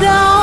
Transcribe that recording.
down.